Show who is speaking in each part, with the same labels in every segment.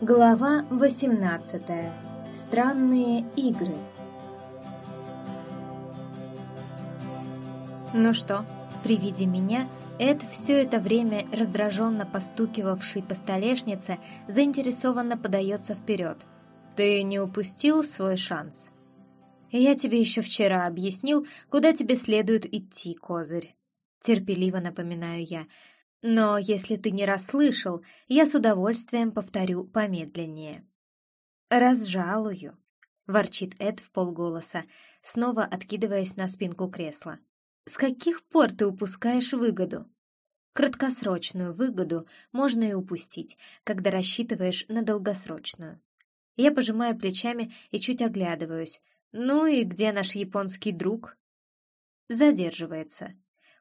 Speaker 1: Глава 18. Странные игры. Ну что, при виде меня, Эд, все это время раздраженно постукивавший по столешнице, заинтересованно подается вперед. «Ты не упустил свой шанс?» «Я тебе еще вчера объяснил, куда тебе следует идти, козырь». Терпеливо напоминаю я — но если ты не расслышал, я с удовольствием повторю помедленнее. «Разжалую», — ворчит Эд в полголоса, снова откидываясь на спинку кресла. «С каких пор ты упускаешь выгоду?» Краткосрочную выгоду можно и упустить, когда рассчитываешь на долгосрочную. Я пожимаю плечами и чуть оглядываюсь. «Ну и где наш японский друг?» Задерживается.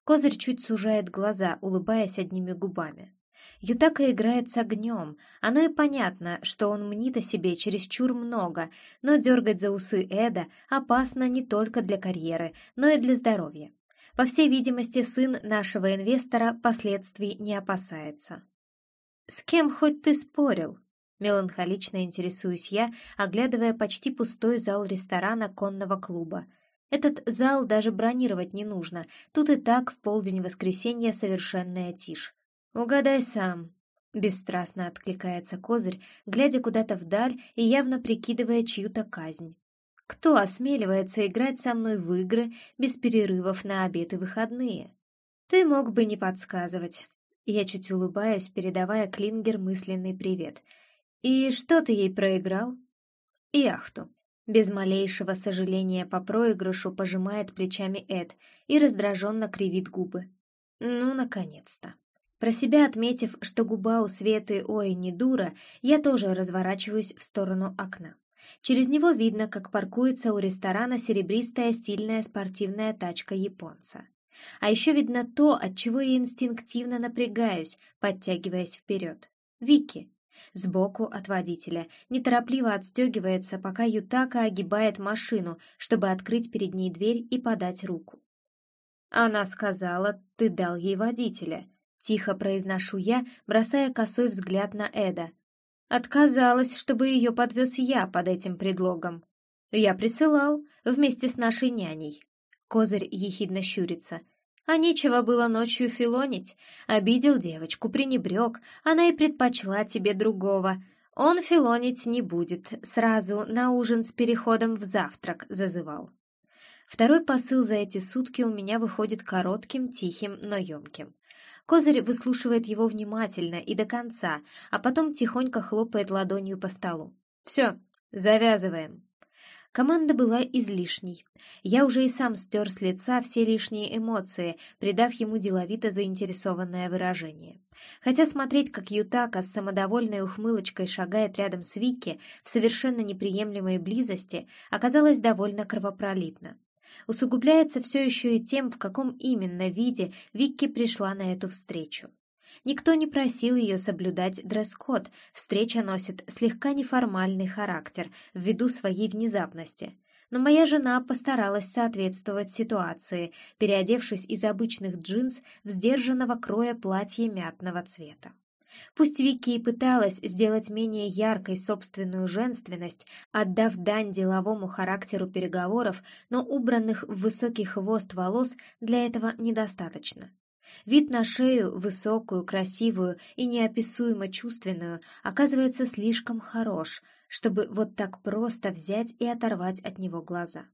Speaker 1: Козырь чуть сужает глаза, улыбаясь одними губами. Ютака играет с огнем. Оно и понятно, что он мнит о себе чересчур много, но дергать за усы Эда опасно не только для карьеры, но и для здоровья. По всей видимости, сын нашего инвестора последствий не опасается. «С кем хоть ты спорил?» Меланхолично интересуюсь я, оглядывая почти пустой зал ресторана конного клуба — этот зал даже бронировать не нужно, тут и так в полдень воскресенья совершенная тишь. «Угадай сам», — бесстрастно откликается козырь, глядя куда-то вдаль и явно прикидывая чью-то казнь. «Кто осмеливается играть со мной в игры без перерывов на обед и выходные? Ты мог бы не подсказывать». Я чуть улыбаюсь, передавая Клингер мысленный привет. «И что ты ей проиграл?» «Яхту», без малейшего сожаления по проигрышу пожимает плечами Эд и раздраженно кривит губы. Ну, наконец-то. Про себя отметив, что губа у Светы ой не дура, я тоже разворачиваюсь в сторону окна. Через него видно, как паркуется у ресторана серебристая стильная спортивная тачка японца. А еще видно то, от чего я инстинктивно напрягаюсь, подтягиваясь вперед. Вики, Сбоку от водителя неторопливо отстегивается, пока Ютака огибает машину, чтобы открыть перед ней дверь и подать руку. «Она сказала, ты дал ей водителя», — тихо произношу я, бросая косой взгляд на Эда. Отказалась, чтобы ее подвез я под этим предлогом. Я присылал, вместе с нашей няней. Козырь ехидно щурится — а нечего было ночью филонить. Обидел девочку, пренебрег, она и предпочла тебе другого. Он филонить не будет, сразу на ужин с переходом в завтрак зазывал. Второй посыл за эти сутки у меня выходит коротким, тихим, но емким. Козырь выслушивает его внимательно и до конца, а потом тихонько хлопает ладонью по столу. «Все, завязываем». Команда была излишней. Я уже и сам стер с лица все лишние эмоции, придав ему деловито заинтересованное выражение. Хотя смотреть, как Ютака с самодовольной ухмылочкой шагает рядом с Вики в совершенно неприемлемой близости, оказалось довольно кровопролитно. Усугубляется все еще и тем, в каком именно виде Вики пришла на эту встречу. Никто не просил ее соблюдать дресс-код, встреча носит слегка неформальный характер ввиду своей внезапности. Но моя жена постаралась соответствовать ситуации, переодевшись из обычных джинс в сдержанного кроя платье мятного цвета. Пусть Вики и пыталась сделать менее яркой собственную женственность, отдав дань деловому характеру переговоров, но убранных в высокий хвост волос для этого недостаточно. Вид на шею, высокую, красивую и неописуемо чувственную, оказывается слишком хорош, чтобы вот так просто взять и оторвать от него глаза.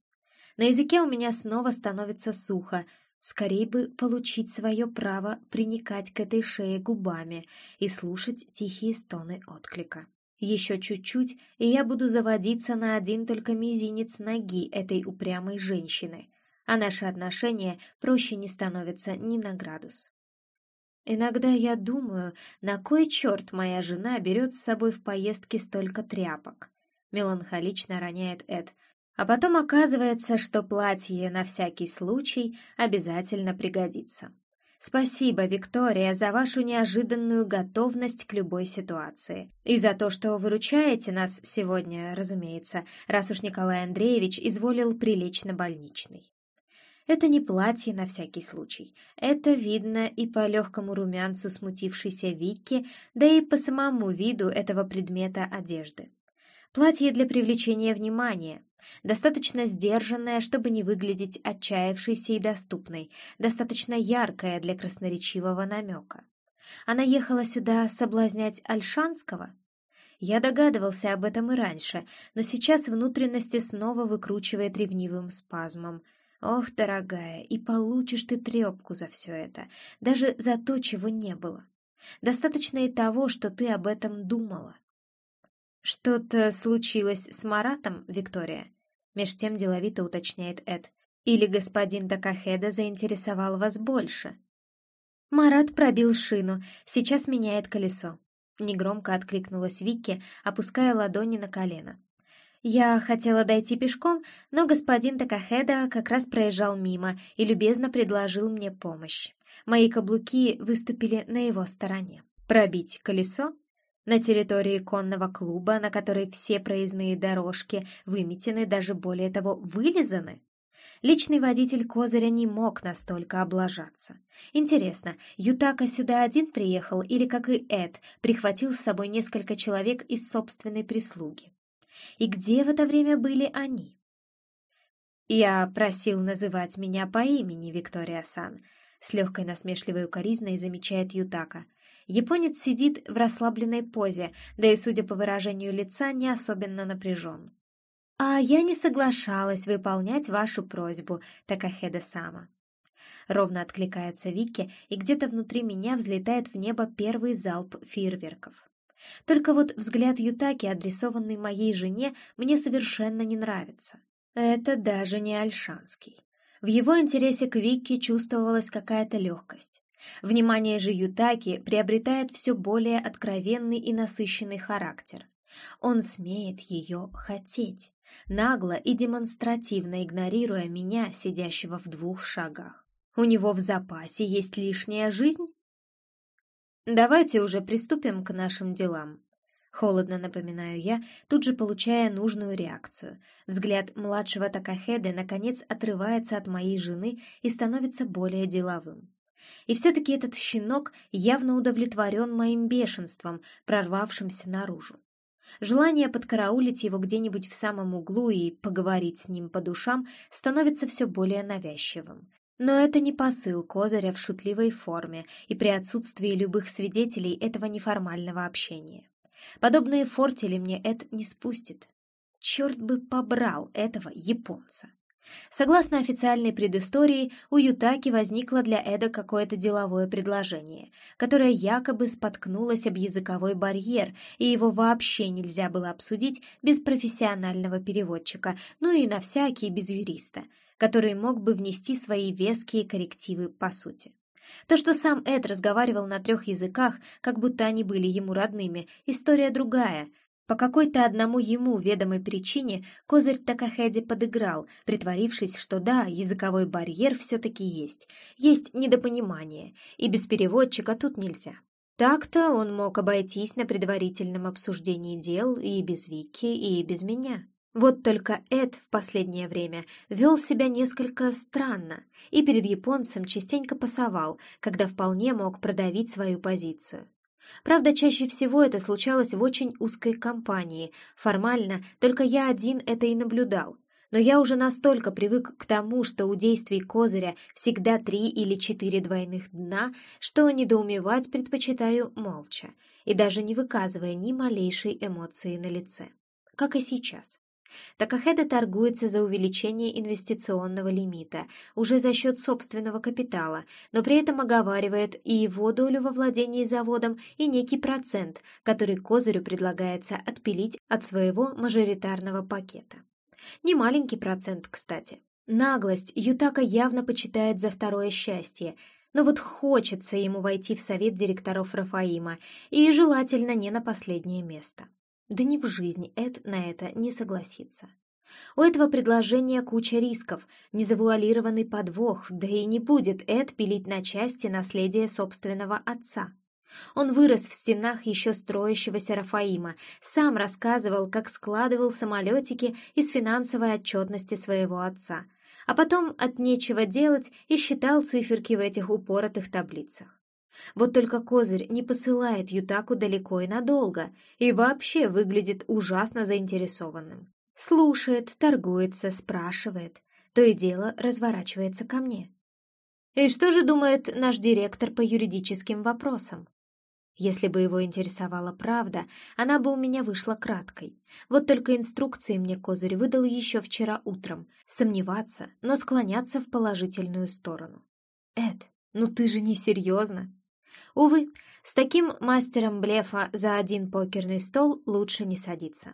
Speaker 1: На языке у меня снова становится сухо, скорее бы получить свое право приникать к этой шее губами и слушать тихие стоны отклика. Еще чуть-чуть, и я буду заводиться на один только мизинец ноги этой упрямой женщины — а наши отношения проще не становятся ни на градус. Иногда я думаю, на кой черт моя жена берет с собой в поездке столько тряпок? Меланхолично роняет Эд. А потом оказывается, что платье на всякий случай обязательно пригодится. Спасибо, Виктория, за вашу неожиданную готовность к любой ситуации. И за то, что выручаете нас сегодня, разумеется, раз уж Николай Андреевич изволил прилечь на больничный. Это не платье на всякий случай. Это видно и по легкому румянцу смутившейся Вики, да и по самому виду этого предмета одежды. Платье для привлечения внимания, достаточно сдержанное, чтобы не выглядеть отчаявшейся и доступной, достаточно яркое для красноречивого намека. Она ехала сюда соблазнять Альшанского? Я догадывался об этом и раньше, но сейчас внутренности снова выкручивает ревнивым спазмом. Ох, дорогая, и получишь ты трепку за все это, даже за то, чего не было. Достаточно и того, что ты об этом думала. «Что-то случилось с Маратом, Виктория?» Меж тем деловито уточняет Эд. «Или господин Такахеда заинтересовал вас больше?» Марат пробил шину, сейчас меняет колесо. Негромко откликнулась Вики, опуская ладони на колено. Я хотела дойти пешком, но господин Такахеда как раз проезжал мимо и любезно предложил мне помощь. Мои каблуки выступили на его стороне. Пробить колесо? На территории конного клуба, на которой все проездные дорожки выметены, даже более того, вылизаны? Личный водитель Козыря не мог настолько облажаться. Интересно, Ютака сюда один приехал или, как и Эд, прихватил с собой несколько человек из собственной прислуги? И где в это время были они? «Я просил называть меня по имени, Виктория-сан», с легкой насмешливой укоризной замечает Ютака. Японец сидит в расслабленной позе, да и, судя по выражению лица, не особенно напряжен. «А я не соглашалась выполнять вашу просьбу, Такахеда-сама». Ровно откликается Вики, и где-то внутри меня взлетает в небо первый залп фейерверков. Только вот взгляд Ютаки, адресованный моей жене, мне совершенно не нравится. Это даже не Альшанский. В его интересе к Вике чувствовалась какая-то легкость. Внимание же Ютаки приобретает все более откровенный и насыщенный характер. Он смеет ее хотеть, нагло и демонстративно игнорируя меня, сидящего в двух шагах. У него в запасе есть лишняя жизнь? «Давайте уже приступим к нашим делам», — холодно напоминаю я, тут же получая нужную реакцию. Взгляд младшего Такахеды наконец отрывается от моей жены и становится более деловым. И все-таки этот щенок явно удовлетворен моим бешенством, прорвавшимся наружу. Желание подкараулить его где-нибудь в самом углу и поговорить с ним по душам становится все более навязчивым. Но это не посыл Козыря в шутливой форме и при отсутствии любых свидетелей этого неформального общения. Подобные фортели мне это не спустит. Черт бы побрал этого японца. Согласно официальной предыстории, у Ютаки возникло для Эда какое-то деловое предложение, которое якобы споткнулось об языковой барьер, и его вообще нельзя было обсудить без профессионального переводчика, ну и на всякий без юриста — который мог бы внести свои веские коррективы по сути. То, что сам Эд разговаривал на трех языках, как будто они были ему родными, история другая. По какой-то одному ему ведомой причине Козырь Такахеди подыграл, притворившись, что да, языковой барьер все-таки есть, есть недопонимание, и без переводчика тут нельзя. Так-то он мог обойтись на предварительном обсуждении дел и без Вики, и без меня. Вот только Эд в последнее время вел себя несколько странно и перед японцем частенько пасовал, когда вполне мог продавить свою позицию. Правда, чаще всего это случалось в очень узкой компании. Формально, только я один это и наблюдал. Но я уже настолько привык к тому, что у действий Козыря всегда три или четыре двойных дна, что недоумевать предпочитаю молча и даже не выказывая ни малейшей эмоции на лице. Как и сейчас. Такахеда торгуется за увеличение инвестиционного лимита уже за счет собственного капитала, но при этом оговаривает и его долю во владении заводом, и некий процент, который Козырю предлагается отпилить от своего мажоритарного пакета. Не маленький процент, кстати. Наглость Ютака явно почитает за второе счастье, но вот хочется ему войти в совет директоров Рафаима, и желательно не на последнее место. Да ни в жизнь Эд на это не согласится. У этого предложения куча рисков, незавуалированный подвох, да и не будет Эд пилить на части наследие собственного отца. Он вырос в стенах еще строящегося Рафаима, сам рассказывал, как складывал самолетики из финансовой отчетности своего отца. а потом от нечего делать и считал циферки в этих упоротых таблицах. Вот только Козырь не посылает Ютаку далеко и надолго, и вообще выглядит ужасно заинтересованным. Слушает, торгуется, спрашивает, то и дело разворачивается ко мне. И что же думает наш директор по юридическим вопросам? Если бы его интересовала правда, она бы у меня вышла краткой. Вот только инструкции мне Козырь выдал еще вчера утром. Сомневаться, но склоняться в положительную сторону. Эд, ну ты же не серьезно. Увы, с таким мастером блефа за один покерный стол лучше не садиться.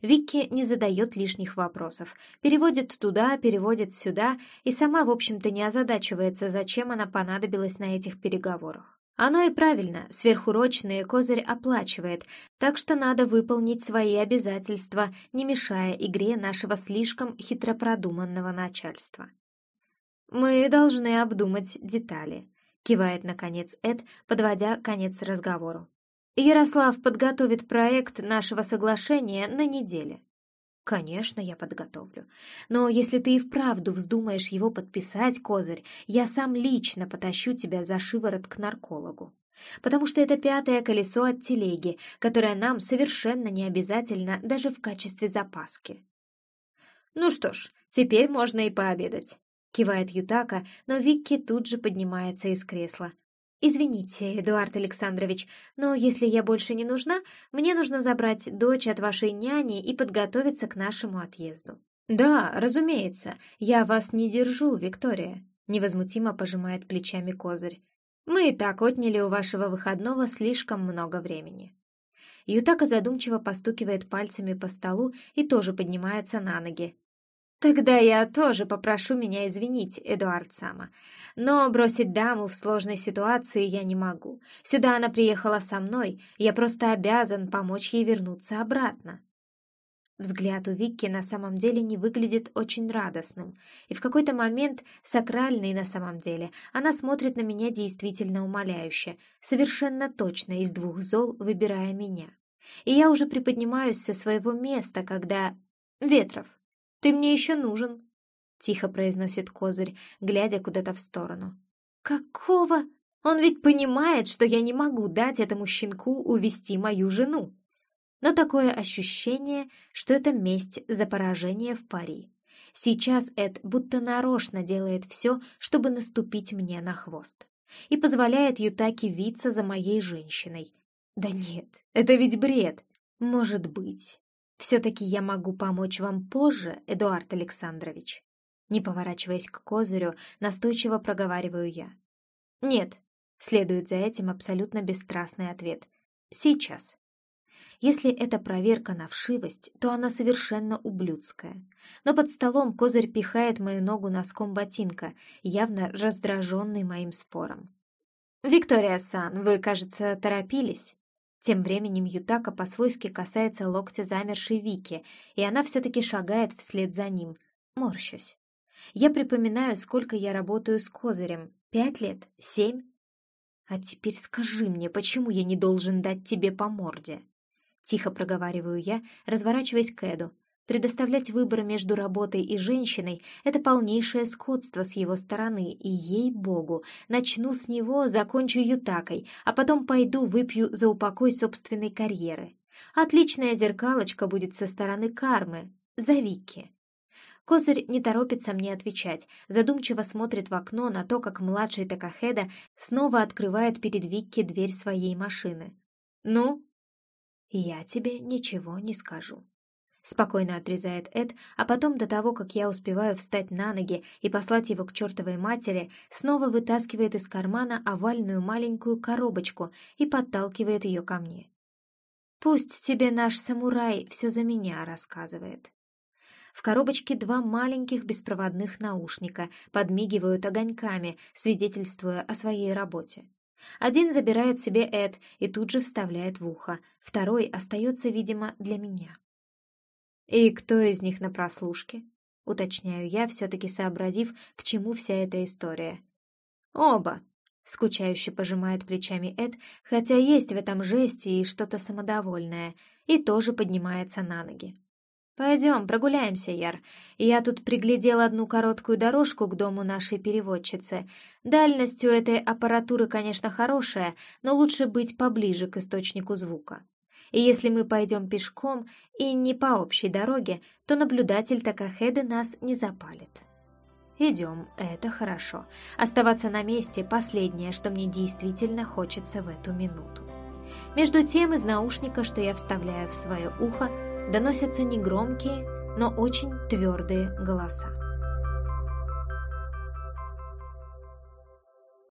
Speaker 1: Вики не задает лишних вопросов, переводит туда, переводит сюда и сама, в общем-то, не озадачивается, зачем она понадобилась на этих переговорах. Оно и правильно, сверхурочные козырь оплачивает, так что надо выполнить свои обязательства, не мешая игре нашего слишком хитропродуманного начальства. «Мы должны обдумать детали», — кивает, наконец, Эд, подводя конец разговору. Ярослав подготовит проект нашего соглашения на неделе. Конечно, я подготовлю. Но если ты и вправду вздумаешь его подписать, Козырь, я сам лично потащу тебя за шиворот к наркологу. Потому что это пятое колесо от телеги, которое нам совершенно не обязательно даже в качестве запаски. Ну что ж, теперь можно и пообедать. Кивает Ютака, но Викки тут же поднимается из кресла. «Извините, Эдуард Александрович, но если я больше не нужна, мне нужно забрать дочь от вашей няни и подготовиться к нашему отъезду». «Да, разумеется, я вас не держу, Виктория», — невозмутимо пожимает плечами козырь. «Мы и так отняли у вашего выходного слишком много времени». Ютака задумчиво постукивает пальцами по столу и тоже поднимается на ноги, «Тогда я тоже попрошу меня извинить, Эдуард Сама. Но бросить даму в сложной ситуации я не могу. Сюда она приехала со мной, я просто обязан помочь ей вернуться обратно». Взгляд у Викки на самом деле не выглядит очень радостным, и в какой-то момент, сакральный на самом деле, она смотрит на меня действительно умоляюще, совершенно точно из двух зол выбирая меня. И я уже приподнимаюсь со своего места, когда... Ветров, ты мне еще нужен», — тихо произносит Козырь, глядя куда-то в сторону. «Какого? Он ведь понимает, что я не могу дать этому щенку увести мою жену. Но такое ощущение, что это месть за поражение в пари. Сейчас Эд будто нарочно делает все, чтобы наступить мне на хвост. И позволяет Ютаке виться за моей женщиной. Да нет, это ведь бред. Может быть. Все-таки я могу помочь вам позже, Эдуард Александрович. Не поворачиваясь к козырю, настойчиво проговариваю я. Нет, следует за этим абсолютно бесстрастный ответ. Сейчас. Если это проверка на вшивость, то она совершенно ублюдская. Но под столом козырь пихает мою ногу носком ботинка, явно раздраженный моим спором. «Виктория Сан, вы, кажется, торопились?» Тем временем Ютака по-свойски касается локтя замершей Вики, и она все-таки шагает вслед за ним, морщась. Я припоминаю, сколько я работаю с козырем. Пять лет? Семь? А теперь скажи мне, почему я не должен дать тебе по морде? Тихо проговариваю я, разворачиваясь к Эду. Предоставлять выбор между работой и женщиной — это полнейшее скотство с его стороны, и, ей-богу, начну с него, закончу ютакой, а потом пойду выпью за упокой собственной карьеры. Отличная зеркалочка будет со стороны кармы, за Вики. Козырь не торопится мне отвечать, задумчиво смотрит в окно на то, как младший Такахеда снова открывает перед Викки дверь своей машины. «Ну?» «Я тебе ничего не скажу». Спокойно отрезает Эд, а потом до того, как я успеваю встать на ноги и послать его к чертовой матери, снова вытаскивает из кармана овальную маленькую коробочку и подталкивает ее ко мне. «Пусть тебе наш самурай все за меня рассказывает». В коробочке два маленьких беспроводных наушника подмигивают огоньками, свидетельствуя о своей работе. Один забирает себе Эд и тут же вставляет в ухо, второй остается, видимо, для меня. «И кто из них на прослушке?» — уточняю я, все-таки сообразив, к чему вся эта история. «Оба!» — скучающе пожимает плечами Эд, хотя есть в этом жесте и что-то самодовольное, и тоже поднимается на ноги. «Пойдем, прогуляемся, Яр. Я тут приглядел одну короткую дорожку к дому нашей переводчицы. Дальность у этой аппаратуры, конечно, хорошая, но лучше быть поближе к источнику звука. И если мы пойдем пешком и не по общей дороге, то наблюдатель Такахеды нас не запалит». «Идем, это хорошо. Оставаться на месте — последнее, что мне действительно хочется в эту минуту». Между тем из наушника, что я вставляю в свое ухо, доносятся негромкие, но очень твердые голоса.